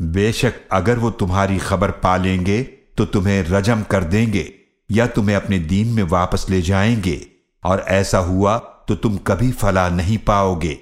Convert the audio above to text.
बेशक अगर वो तुम्हारी खबर पा लेंगे तो तुम्हें रजम कर देंगे, या तुम्हें अपने दीन में वापस ले जाएँगे, और ऐसा हुआ तो तुम कभी फला नहीं पाओगे।